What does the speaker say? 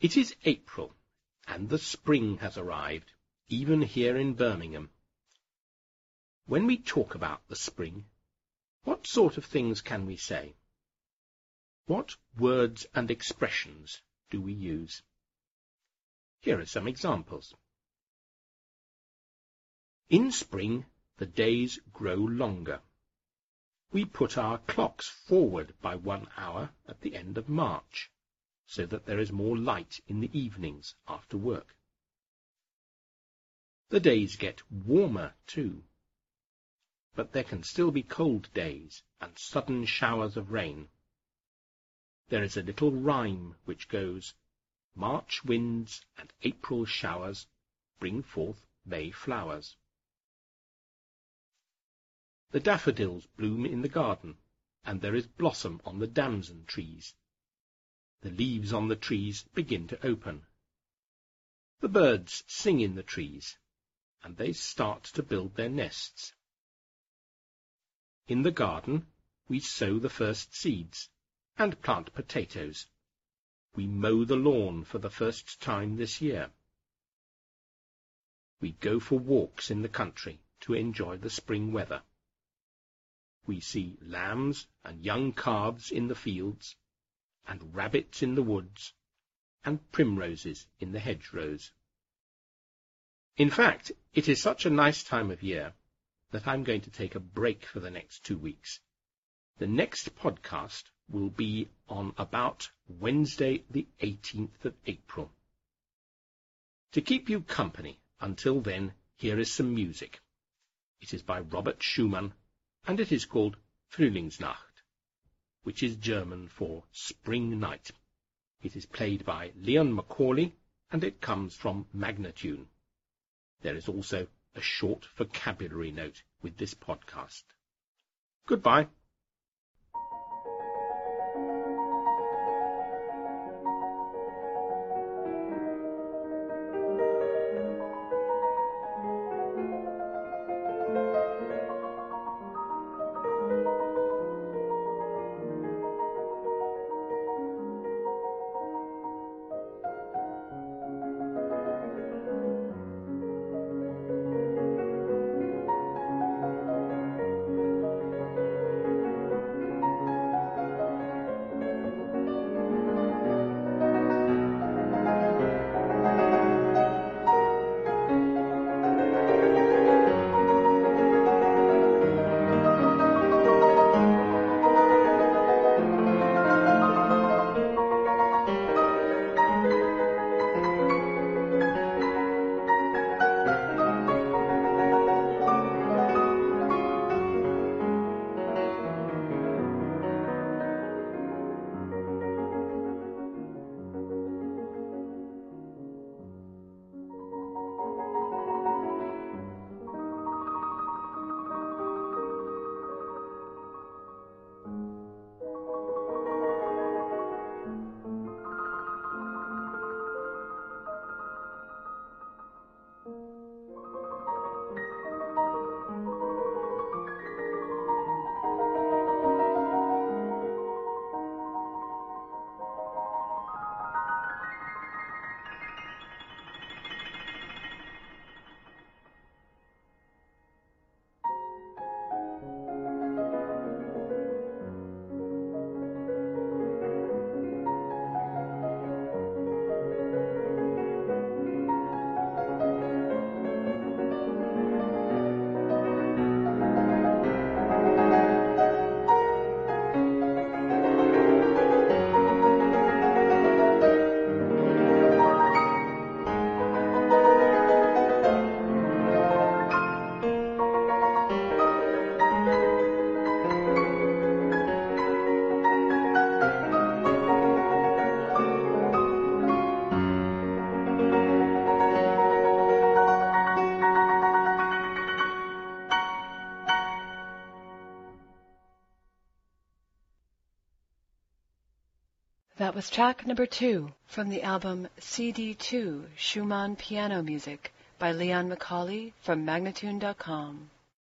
It is April, and the spring has arrived, even here in Birmingham. When we talk about the spring, what sort of things can we say? What words and expressions do we use? Here are some examples. In spring, the days grow longer. We put our clocks forward by one hour at the end of March, so that there is more light in the evenings after work. The days get warmer, too. But there can still be cold days and sudden showers of rain. There is a little rhyme which goes, March winds and April showers bring forth May flowers. The daffodils bloom in the garden, and there is blossom on the damson trees. The leaves on the trees begin to open. The birds sing in the trees, and they start to build their nests. In the garden, we sow the first seeds, and plant potatoes. We mow the lawn for the first time this year. We go for walks in the country to enjoy the spring weather. We see lambs and young calves in the fields, and rabbits in the woods, and primroses in the hedgerows. In fact, it is such a nice time of year that I'm going to take a break for the next two weeks. The next podcast will be on about Wednesday, the 18th of April. To keep you company until then, here is some music. It is by Robert Schumann and it is called Frühlingsnacht, which is German for spring night. It is played by Leon McCawley, and it comes from Magnatune. There is also a short vocabulary note with this podcast. Goodbye. That was track number two from the album CD2 Schumann Piano Music by Leon McCawley from Magnatune.com.